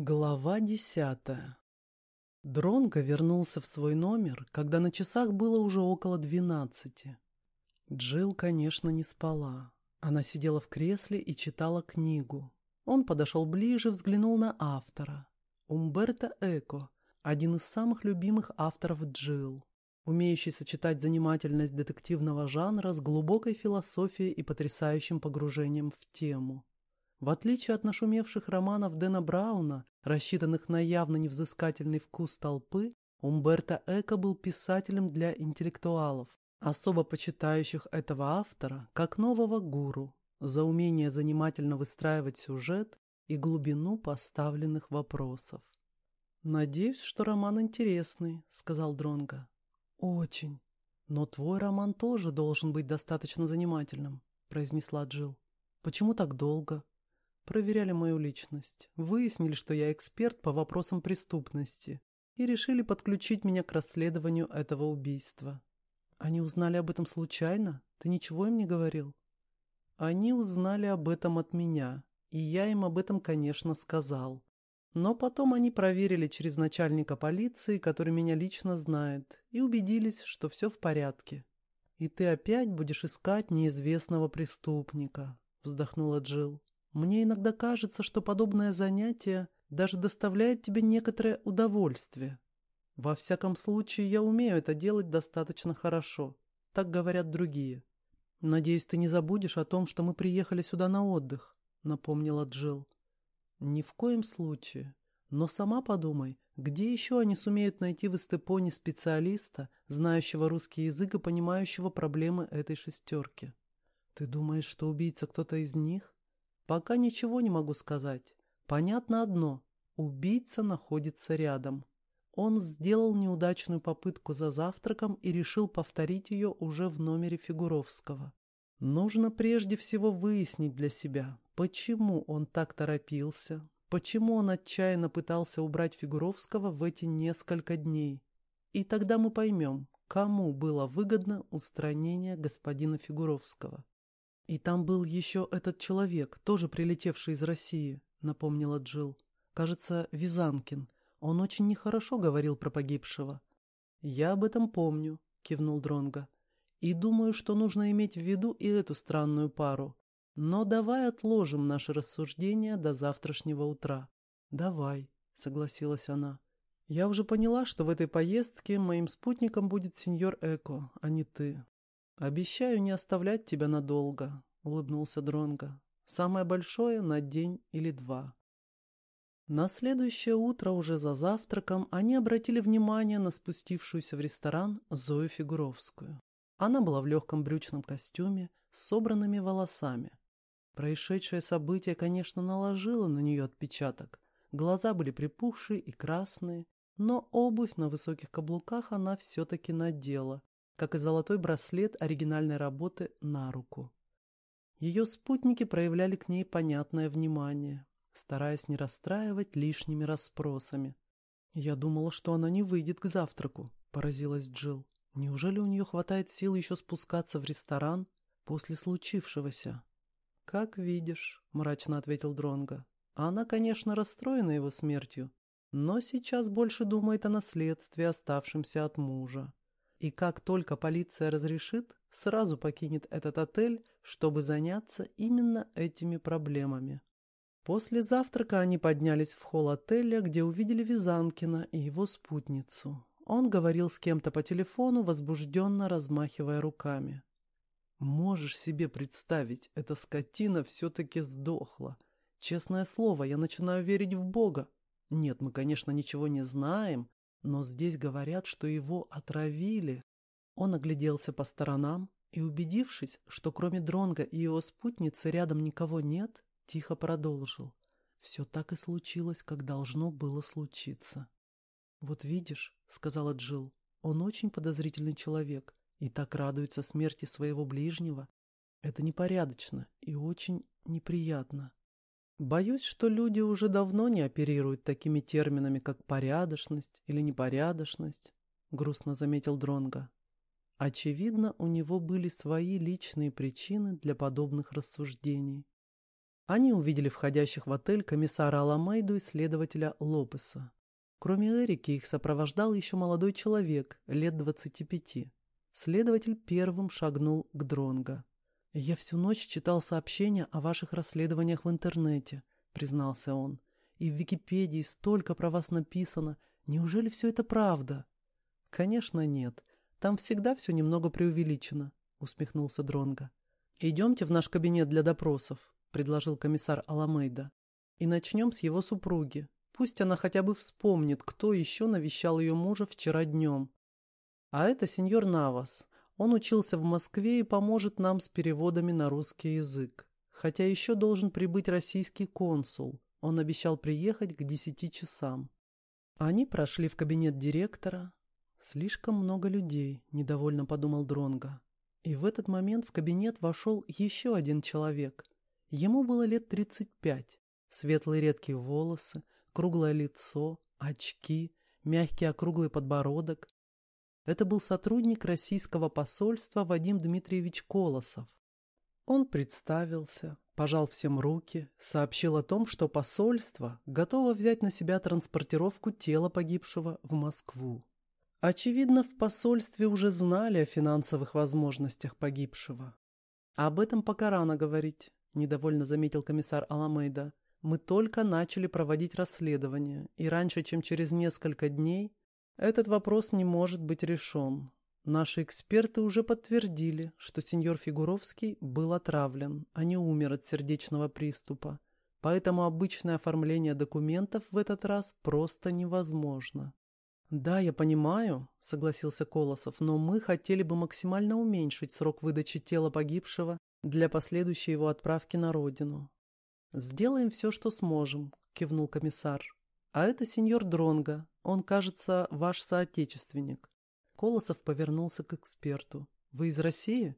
Глава десятая Дронго вернулся в свой номер, когда на часах было уже около двенадцати. Джилл, конечно, не спала. Она сидела в кресле и читала книгу. Он подошел ближе, взглянул на автора. Умберто Эко, один из самых любимых авторов Джилл, умеющий сочетать занимательность детективного жанра с глубокой философией и потрясающим погружением в тему. В отличие от нашумевших романов Дэна Брауна, рассчитанных на явно невзыскательный вкус толпы, Умберто Эко был писателем для интеллектуалов, особо почитающих этого автора как нового гуру, за умение занимательно выстраивать сюжет и глубину поставленных вопросов. «Надеюсь, что роман интересный», — сказал Дронга. «Очень. Но твой роман тоже должен быть достаточно занимательным», — произнесла Джилл. «Почему так долго?» Проверяли мою личность, выяснили, что я эксперт по вопросам преступности и решили подключить меня к расследованию этого убийства. Они узнали об этом случайно? Ты ничего им не говорил? Они узнали об этом от меня, и я им об этом, конечно, сказал. Но потом они проверили через начальника полиции, который меня лично знает, и убедились, что все в порядке. «И ты опять будешь искать неизвестного преступника», — вздохнула Джилл. Мне иногда кажется, что подобное занятие даже доставляет тебе некоторое удовольствие. Во всяком случае, я умею это делать достаточно хорошо. Так говорят другие. Надеюсь, ты не забудешь о том, что мы приехали сюда на отдых, напомнила Джилл. Ни в коем случае. Но сама подумай, где еще они сумеют найти в Эстепоне специалиста, знающего русский язык и понимающего проблемы этой шестерки? Ты думаешь, что убийца кто-то из них? Пока ничего не могу сказать. Понятно одно. Убийца находится рядом. Он сделал неудачную попытку за завтраком и решил повторить ее уже в номере Фигуровского. Нужно прежде всего выяснить для себя, почему он так торопился, почему он отчаянно пытался убрать Фигуровского в эти несколько дней. И тогда мы поймем, кому было выгодно устранение господина Фигуровского. «И там был еще этот человек, тоже прилетевший из России», — напомнила Джилл. «Кажется, Визанкин. Он очень нехорошо говорил про погибшего». «Я об этом помню», — кивнул Дронга. «И думаю, что нужно иметь в виду и эту странную пару. Но давай отложим наши рассуждения до завтрашнего утра». «Давай», — согласилась она. «Я уже поняла, что в этой поездке моим спутником будет сеньор Эко, а не ты. «Обещаю не оставлять тебя надолго», — улыбнулся Дронго. «Самое большое на день или два». На следующее утро уже за завтраком они обратили внимание на спустившуюся в ресторан Зою Фигуровскую. Она была в легком брючном костюме с собранными волосами. Происшедшее событие, конечно, наложило на нее отпечаток. Глаза были припухшие и красные, но обувь на высоких каблуках она все-таки надела, как и золотой браслет оригинальной работы на руку. Ее спутники проявляли к ней понятное внимание, стараясь не расстраивать лишними расспросами. «Я думала, что она не выйдет к завтраку», — поразилась Джилл. «Неужели у нее хватает сил еще спускаться в ресторан после случившегося?» «Как видишь», — мрачно ответил Дронго. «Она, конечно, расстроена его смертью, но сейчас больше думает о наследстве, оставшемся от мужа и как только полиция разрешит, сразу покинет этот отель, чтобы заняться именно этими проблемами. После завтрака они поднялись в холл отеля, где увидели Визанкина и его спутницу. Он говорил с кем-то по телефону, возбужденно размахивая руками. «Можешь себе представить, эта скотина все-таки сдохла. Честное слово, я начинаю верить в Бога. Нет, мы, конечно, ничего не знаем, но здесь говорят, что его отравили. Он огляделся по сторонам и, убедившись, что кроме Дронга и его спутницы рядом никого нет, тихо продолжил. Все так и случилось, как должно было случиться. «Вот видишь», — сказала Джилл, — «он очень подозрительный человек и так радуется смерти своего ближнего. Это непорядочно и очень неприятно». Боюсь, что люди уже давно не оперируют такими терминами, как порядочность или непорядочность, грустно заметил Дронга. Очевидно, у него были свои личные причины для подобных рассуждений. Они увидели входящих в отель комиссара Аламейду и следователя Лопеса. Кроме Эрики их сопровождал еще молодой человек, лет двадцати пяти. Следователь первым шагнул к Дронго. «Я всю ночь читал сообщения о ваших расследованиях в интернете», — признался он. «И в Википедии столько про вас написано. Неужели все это правда?» «Конечно нет. Там всегда все немного преувеличено», — усмехнулся Дронго. «Идемте в наш кабинет для допросов», — предложил комиссар Аламейда. «И начнем с его супруги. Пусть она хотя бы вспомнит, кто еще навещал ее мужа вчера днем. А это сеньор Навас. Он учился в Москве и поможет нам с переводами на русский язык. Хотя еще должен прибыть российский консул. Он обещал приехать к десяти часам. Они прошли в кабинет директора. Слишком много людей, недовольно подумал Дронга. И в этот момент в кабинет вошел еще один человек. Ему было лет тридцать пять. Светлые редкие волосы, круглое лицо, очки, мягкий округлый подбородок. Это был сотрудник российского посольства Вадим Дмитриевич Колосов. Он представился, пожал всем руки, сообщил о том, что посольство готово взять на себя транспортировку тела погибшего в Москву. Очевидно, в посольстве уже знали о финансовых возможностях погибшего. «Об этом пока рано говорить», – недовольно заметил комиссар Аламейда. «Мы только начали проводить расследование, и раньше, чем через несколько дней, этот вопрос не может быть решен. Наши эксперты уже подтвердили, что сеньор Фигуровский был отравлен, а не умер от сердечного приступа. Поэтому обычное оформление документов в этот раз просто невозможно. «Да, я понимаю», — согласился Колосов, «но мы хотели бы максимально уменьшить срок выдачи тела погибшего для последующей его отправки на родину». «Сделаем все, что сможем», — кивнул комиссар. «А это сеньор Дронга. Он, кажется, ваш соотечественник. Колосов повернулся к эксперту. «Вы из России?»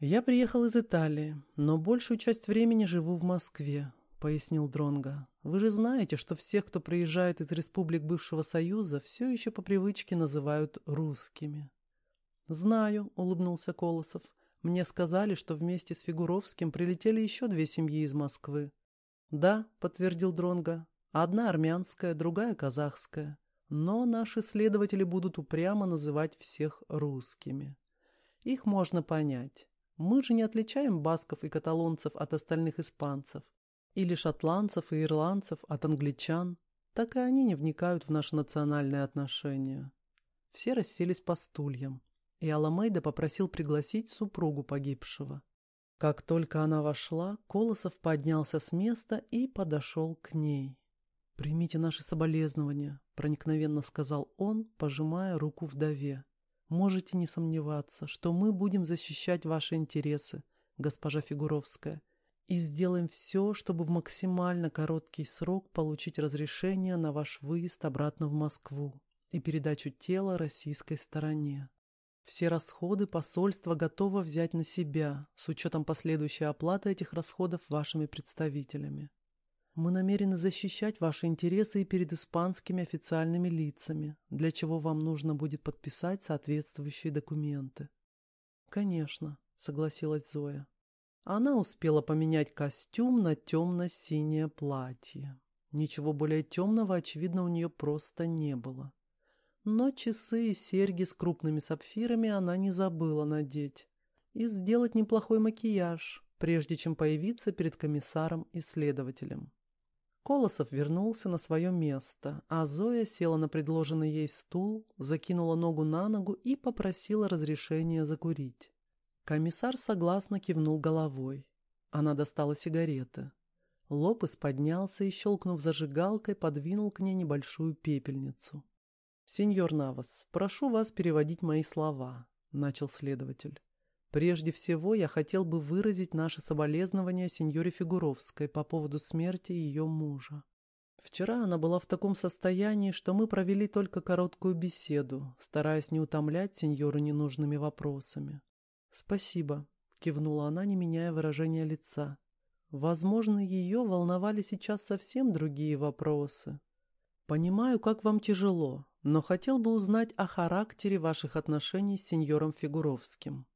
«Я приехал из Италии, но большую часть времени живу в Москве», — пояснил Дронга. «Вы же знаете, что всех, кто приезжает из республик бывшего Союза, все еще по привычке называют русскими». «Знаю», — улыбнулся Колосов. «Мне сказали, что вместе с Фигуровским прилетели еще две семьи из Москвы». «Да», — подтвердил Дронга. «Одна армянская, другая казахская. Но наши следователи будут упрямо называть всех русскими. Их можно понять. Мы же не отличаем басков и каталонцев от остальных испанцев. Или шотландцев и ирландцев от англичан. Так и они не вникают в наши национальные отношения. Все расселись по стульям. И Аламейда попросил пригласить супругу погибшего. Как только она вошла, Колосов поднялся с места и подошел к ней. «Примите наши соболезнования», — проникновенно сказал он, пожимая руку вдове. «Можете не сомневаться, что мы будем защищать ваши интересы, госпожа Фигуровская, и сделаем все, чтобы в максимально короткий срок получить разрешение на ваш выезд обратно в Москву и передачу тела российской стороне. Все расходы посольство готово взять на себя, с учетом последующей оплаты этих расходов вашими представителями. Мы намерены защищать ваши интересы и перед испанскими официальными лицами, для чего вам нужно будет подписать соответствующие документы. Конечно, согласилась Зоя. Она успела поменять костюм на темно-синее платье. Ничего более темного, очевидно, у нее просто не было. Но часы и серьги с крупными сапфирами она не забыла надеть. И сделать неплохой макияж, прежде чем появиться перед комиссаром и следователем. Колосов вернулся на свое место, а Зоя села на предложенный ей стул, закинула ногу на ногу и попросила разрешения закурить. Комиссар согласно кивнул головой. Она достала сигареты. Лопес поднялся и, щелкнув зажигалкой, подвинул к ней небольшую пепельницу. «Сеньор Навас, прошу вас переводить мои слова», — начал следователь. Прежде всего, я хотел бы выразить наше соболезнование сеньоре Фигуровской по поводу смерти ее мужа. Вчера она была в таком состоянии, что мы провели только короткую беседу, стараясь не утомлять сеньору ненужными вопросами. «Спасибо», — кивнула она, не меняя выражения лица. «Возможно, ее волновали сейчас совсем другие вопросы. Понимаю, как вам тяжело, но хотел бы узнать о характере ваших отношений с сеньором Фигуровским».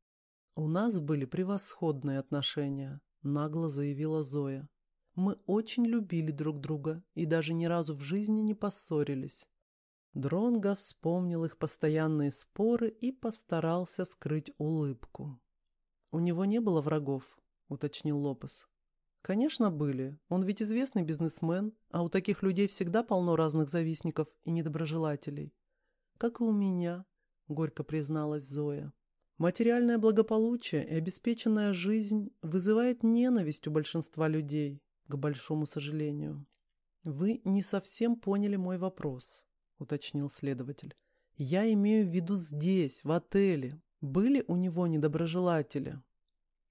«У нас были превосходные отношения», — нагло заявила Зоя. Мы очень любили друг друга и даже ни разу в жизни не поссорились. Дронго вспомнил их постоянные споры и постарался скрыть улыбку. «У него не было врагов», — уточнил Лопес. «Конечно, были. Он ведь известный бизнесмен, а у таких людей всегда полно разных завистников и недоброжелателей. Как и у меня», — горько призналась Зоя. «Материальное благополучие и обеспеченная жизнь вызывает ненависть у большинства людей, к большому сожалению. Вы не совсем поняли мой вопрос», — уточнил следователь. «Я имею в виду здесь, в отеле. Были у него недоброжелатели?»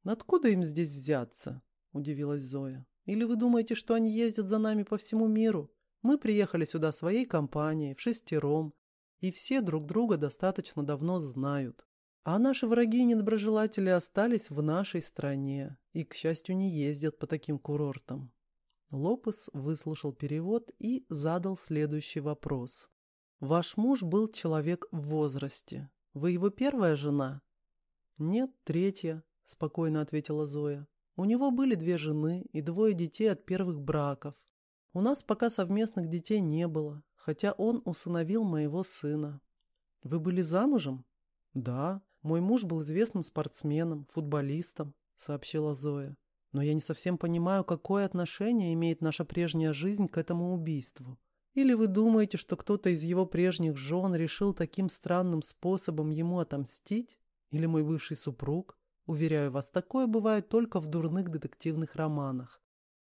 «Откуда им здесь взяться?» — удивилась Зоя. «Или вы думаете, что они ездят за нами по всему миру? Мы приехали сюда своей компанией, в шестером, и все друг друга достаточно давно знают. А наши враги и недоброжелатели остались в нашей стране и, к счастью, не ездят по таким курортам». Лопес выслушал перевод и задал следующий вопрос. «Ваш муж был человек в возрасте. Вы его первая жена?» «Нет, третья», — спокойно ответила Зоя. У него были две жены и двое детей от первых браков. У нас пока совместных детей не было, хотя он усыновил моего сына. Вы были замужем? Да, мой муж был известным спортсменом, футболистом, сообщила Зоя. Но я не совсем понимаю, какое отношение имеет наша прежняя жизнь к этому убийству. Или вы думаете, что кто-то из его прежних жен решил таким странным способом ему отомстить? Или мой бывший супруг? Уверяю вас, такое бывает только в дурных детективных романах.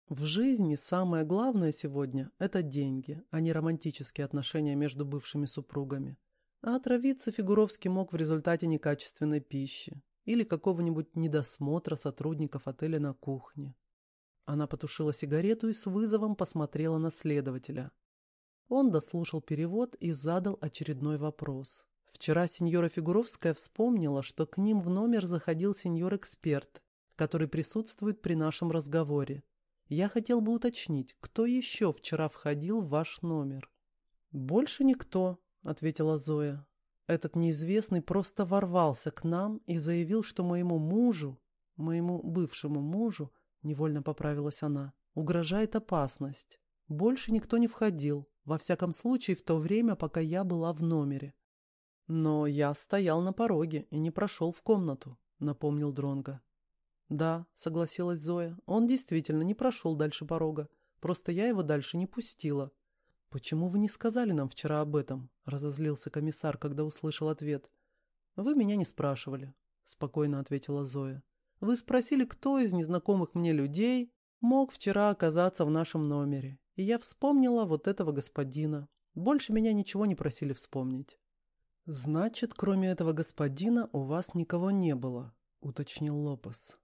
В жизни самое главное сегодня – это деньги, а не романтические отношения между бывшими супругами. А отравиться Фигуровский мог в результате некачественной пищи или какого-нибудь недосмотра сотрудников отеля на кухне. Она потушила сигарету и с вызовом посмотрела на следователя. Он дослушал перевод и задал очередной вопрос. Вчера сеньора Фигуровская вспомнила, что к ним в номер заходил сеньор-эксперт, который присутствует при нашем разговоре. Я хотел бы уточнить, кто еще вчера входил в ваш номер? Больше никто, ответила Зоя. Этот неизвестный просто ворвался к нам и заявил, что моему мужу, моему бывшему мужу, невольно поправилась она, угрожает опасность. Больше никто не входил, во всяком случае в то время, пока я была в номере. Но я стоял на пороге и не прошел в комнату, напомнил Дронга. Да, согласилась Зоя, он действительно не прошел дальше порога, просто я его дальше не пустила. Почему вы не сказали нам вчера об этом? разозлился комиссар, когда услышал ответ. Вы меня не спрашивали, спокойно ответила Зоя. Вы спросили, кто из незнакомых мне людей мог вчера оказаться в нашем номере, и я вспомнила вот этого господина. Больше меня ничего не просили вспомнить. «Значит, кроме этого господина у вас никого не было», — уточнил Лопес.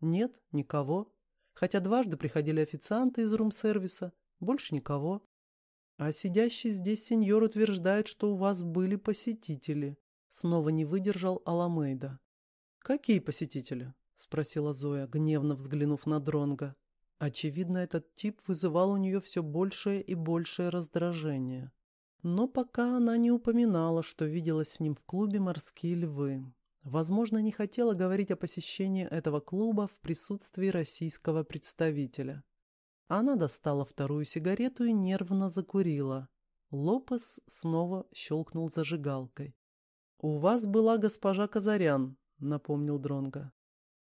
«Нет, никого. Хотя дважды приходили официанты из рум-сервиса. Больше никого. А сидящий здесь сеньор утверждает, что у вас были посетители». Снова не выдержал Аламейда. «Какие посетители?» — спросила Зоя, гневно взглянув на Дронга. Очевидно, этот тип вызывал у нее все большее и большее раздражение. Но пока она не упоминала, что видела с ним в клубе «Морские львы». Возможно, не хотела говорить о посещении этого клуба в присутствии российского представителя. Она достала вторую сигарету и нервно закурила. Лопес снова щелкнул зажигалкой. «У вас была госпожа Казарян», — напомнил Дронга.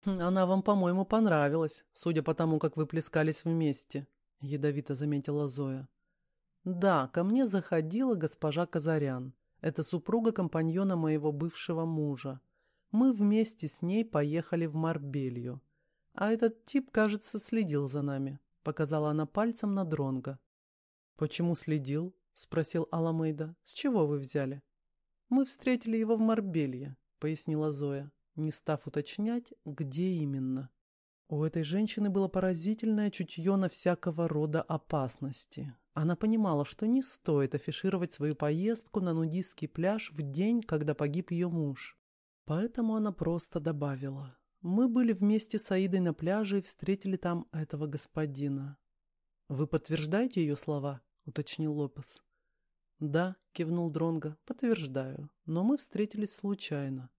«Она вам, по-моему, понравилась, судя по тому, как вы плескались вместе», — ядовито заметила Зоя. Да, ко мне заходила госпожа Казарян. Это супруга компаньона моего бывшего мужа. Мы вместе с ней поехали в Марбелью. А этот тип, кажется, следил за нами. Показала она пальцем на Дронга. Почему следил? Спросил Аламейда. С чего вы взяли? Мы встретили его в Марбелье, пояснила Зоя, не став уточнять, где именно. У этой женщины было поразительное чутье на всякого рода опасности. Она понимала, что не стоит афишировать свою поездку на нудистский пляж в день, когда погиб ее муж. Поэтому она просто добавила. «Мы были вместе с Аидой на пляже и встретили там этого господина». «Вы подтверждаете ее слова?» — уточнил Лопес. «Да», — кивнул Дронго, — «подтверждаю. Но мы встретились случайно».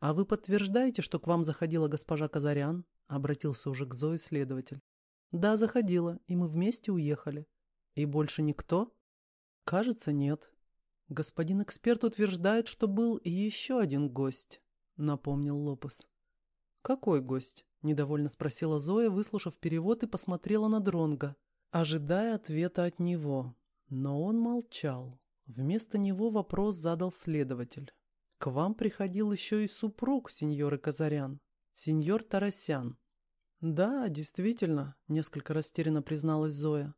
«А вы подтверждаете, что к вам заходила госпожа Казарян?» — обратился уже к Зое следователь. Да, заходила, и мы вместе уехали. И больше никто? Кажется, нет. Господин эксперт утверждает, что был еще один гость, напомнил Лопес. Какой гость? Недовольно спросила Зоя, выслушав перевод и посмотрела на Дронга, ожидая ответа от него. Но он молчал. Вместо него вопрос задал следователь. «К вам приходил еще и супруг сеньоры Казарян, сеньор Тарасян». «Да, действительно», — несколько растерянно призналась Зоя.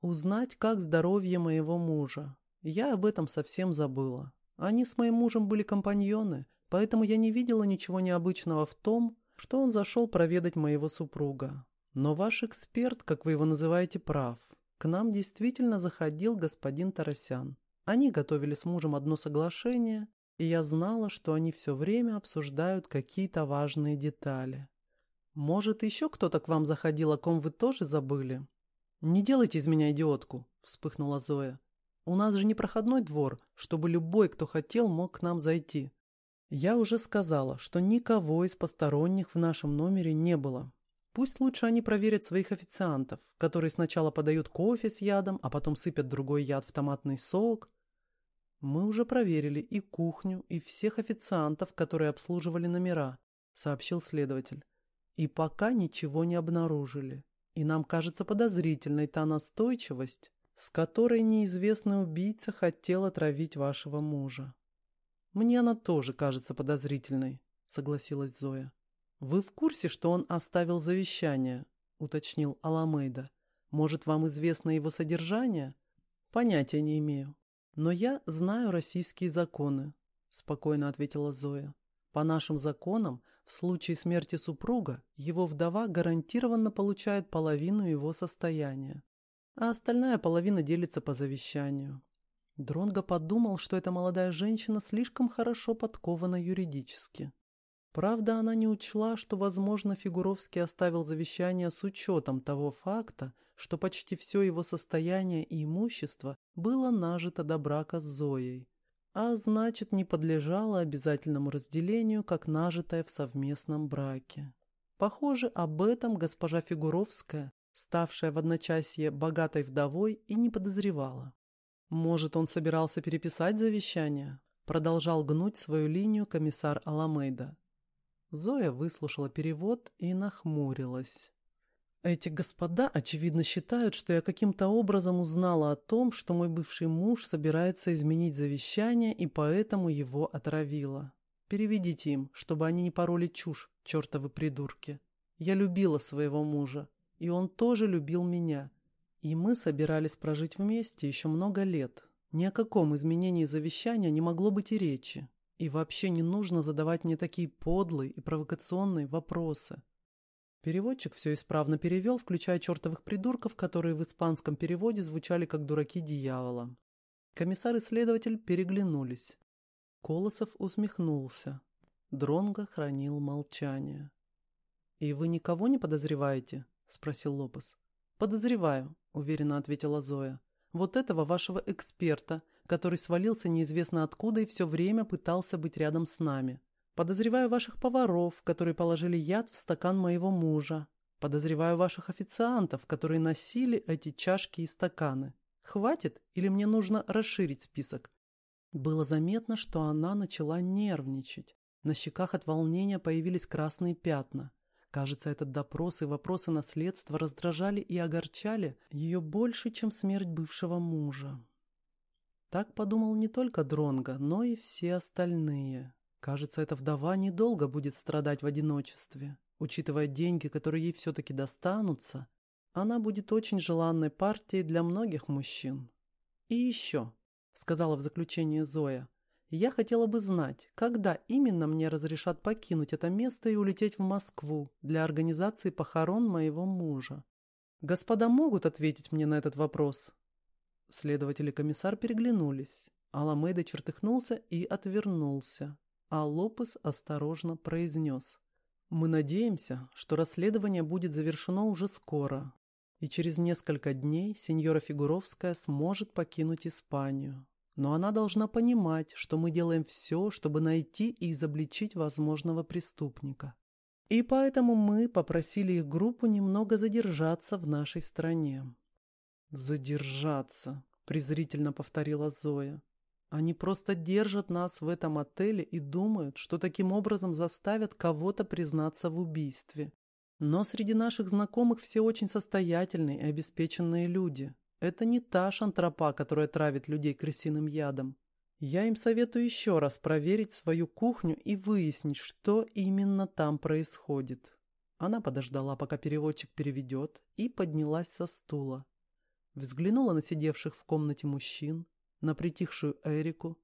«Узнать, как здоровье моего мужа. Я об этом совсем забыла. Они с моим мужем были компаньоны, поэтому я не видела ничего необычного в том, что он зашел проведать моего супруга. Но ваш эксперт, как вы его называете, прав. К нам действительно заходил господин Тарасян. Они готовили с мужем одно соглашение, и я знала, что они все время обсуждают какие-то важные детали. Может, еще кто-то к вам заходил, о ком вы тоже забыли? Не делайте из меня идиотку, вспыхнула Зоя. У нас же не проходной двор, чтобы любой, кто хотел, мог к нам зайти. Я уже сказала, что никого из посторонних в нашем номере не было. Пусть лучше они проверят своих официантов, которые сначала подают кофе с ядом, а потом сыпят другой яд в томатный сок. Мы уже проверили и кухню, и всех официантов, которые обслуживали номера, сообщил следователь. И пока ничего не обнаружили. И нам кажется подозрительной та настойчивость, с которой неизвестный убийца хотел отравить вашего мужа. Мне она тоже кажется подозрительной, согласилась Зоя. «Вы в курсе, что он оставил завещание?» — уточнил Аламейда. «Может, вам известно его содержание?» «Понятия не имею. Но я знаю российские законы», — спокойно ответила Зоя. «По нашим законам, в случае смерти супруга, его вдова гарантированно получает половину его состояния, а остальная половина делится по завещанию». Дронго подумал, что эта молодая женщина слишком хорошо подкована юридически. Правда, она не учла, что, возможно, Фигуровский оставил завещание с учетом того факта, что почти все его состояние и имущество было нажито до брака с Зоей, а значит, не подлежало обязательному разделению, как нажитое в совместном браке. Похоже, об этом госпожа Фигуровская, ставшая в одночасье богатой вдовой, и не подозревала. Может, он собирался переписать завещание? Продолжал гнуть свою линию комиссар Аламейда. Зоя выслушала перевод и нахмурилась. Эти господа, очевидно, считают, что я каким-то образом узнала о том, что мой бывший муж собирается изменить завещание и поэтому его отравила. Переведите им, чтобы они не пороли чушь, чертовы придурки. Я любила своего мужа, и он тоже любил меня. И мы собирались прожить вместе еще много лет. Ни о каком изменении завещания не могло быть и речи. И вообще не нужно задавать мне такие подлые и провокационные вопросы. Переводчик все исправно перевел, включая чертовых придурков, которые в испанском переводе звучали как дураки дьявола. Комиссар и следователь переглянулись. Колосов усмехнулся. Дронго хранил молчание. «И вы никого не подозреваете?» — спросил Лопес. «Подозреваю», — уверенно ответила Зоя. «Вот этого вашего эксперта, который свалился неизвестно откуда и все время пытался быть рядом с нами. Подозреваю ваших поваров, которые положили яд в стакан моего мужа. Подозреваю ваших официантов, которые носили эти чашки и стаканы. Хватит или мне нужно расширить список? Было заметно, что она начала нервничать. На щеках от волнения появились красные пятна. Кажется, этот допрос и вопросы наследства раздражали и огорчали ее больше, чем смерть бывшего мужа. Так подумал не только Дронга, но и все остальные. Кажется, эта вдова недолго будет страдать в одиночестве. Учитывая деньги, которые ей все-таки достанутся, она будет очень желанной партией для многих мужчин. «И еще», — сказала в заключении Зоя, — «я хотела бы знать, когда именно мне разрешат покинуть это место и улететь в Москву для организации похорон моего мужа. Господа могут ответить мне на этот вопрос?» Следователь и комиссар переглянулись. Аламейда чертыхнулся и отвернулся, а Лопес осторожно произнес. «Мы надеемся, что расследование будет завершено уже скоро, и через несколько дней сеньора Фигуровская сможет покинуть Испанию. Но она должна понимать, что мы делаем все, чтобы найти и изобличить возможного преступника. И поэтому мы попросили их группу немного задержаться в нашей стране. «Задержаться», — презрительно повторила Зоя. «Они просто держат нас в этом отеле и думают, что таким образом заставят кого-то признаться в убийстве. Но среди наших знакомых все очень состоятельные и обеспеченные люди. Это не та шантропа, которая травит людей крысиным ядом. Я им советую еще раз проверить свою кухню и выяснить, что именно там происходит. Она подождала, пока переводчик переведет, и поднялась со стула. Взглянула на сидевших в комнате мужчин, на притихшую Эрику.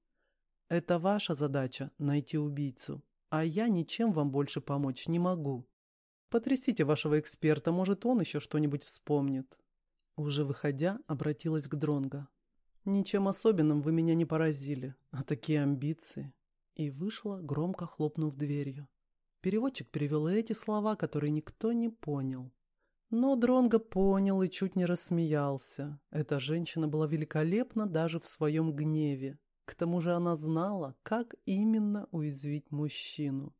«Это ваша задача — найти убийцу, а я ничем вам больше помочь не могу. Потрясите вашего эксперта, может, он еще что-нибудь вспомнит». Уже выходя, обратилась к Дронго. Ничем особенным вы меня не поразили, а такие амбиции. И вышла, громко хлопнув дверью. Переводчик перевел эти слова, которые никто не понял. Но Дронго понял и чуть не рассмеялся. Эта женщина была великолепна даже в своем гневе. К тому же она знала, как именно уязвить мужчину.